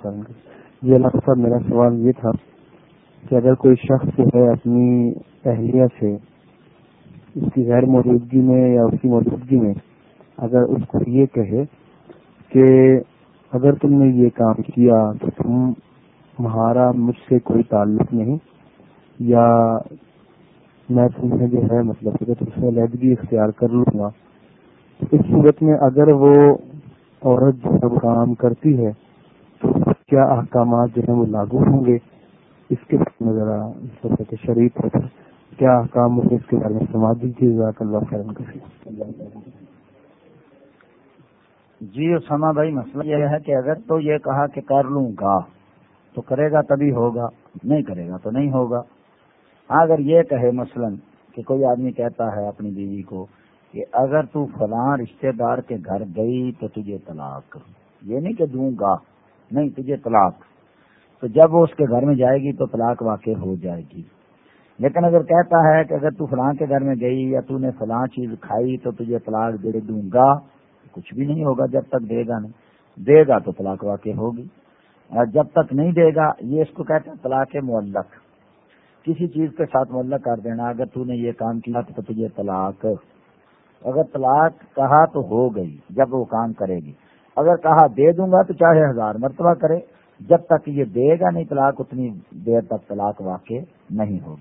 جی اللہ صاحب میرا سوال یہ تھا کہ اگر کوئی شخص جو ہے اپنی اہلیہ سے اس کی غیر موجودگی میں یا اس کی موجودگی میں اگر اس کو یہ کہے کہ اگر تم نے یہ کام کیا تو تم تمہارا مجھ سے کوئی تعلق نہیں یا میں تمہیں جو ہے مطلب کہ تم سے علیحدگی اختیار کر لوں گا اس صورت میں اگر وہ عورت جو کام کرتی ہے کیا احکامات جو ہیں وہ لاگو ہوں گے؟ اس کے بارے میں ذرا شریف ہے کیا احکام مجھے اس کے بارے میں سماج دیجیے، جزاک اللہ خیر جی اسامہ بھائی، مسئلہ یہ ہے کہ اگر تو یہ کہا کہ کر لوں گا، تو کرے گا تبھی ہوگا، نہیں کرے گا تو نہیں ہوگا۔ اگر یہ کہے مثلا کہ کوئی آدمی کہتا ہے اپنی بیوی کو کہ اگر تو فلاں رشتے دار کے گھر گئی تو تجھے طلاق یہ نہیں کہ دوں گا۔ نہیں، تجھے طلاق۔ تو جب وہ اس کے گھر میں جائے گی تو طلاق واقع ہو جائے گی۔ لیکن اگر کہتا ہے کہ اگر تو فلاں کے گھر میں گئی یا تو نے فلاں چیز کھائی تو تجھے طلاق دے دوں گا، کچھ بھی نہیں ہوگا جب تک دے گا نہیں۔ دے گا تو طلاق واقع ہوگی۔ اور جب تک نہیں دے گا، یہ اس کو کہتے ہیں طلاق معلق۔ کسی چیز کے ساتھ معلق کر دینا، اگر تو نے یہ کام کیا تو تجھے طلاق۔ اگر طلاق کہا تو ہو گئی، جب وہ کام کرے گی۔ اگر کہا دے دوں گا تو چاہے ہزار مرتبہ کرے، جب تک یہ دے گا نہیں طلاق، اتنی دیر تک طلاق واقع نہیں ہوگی۔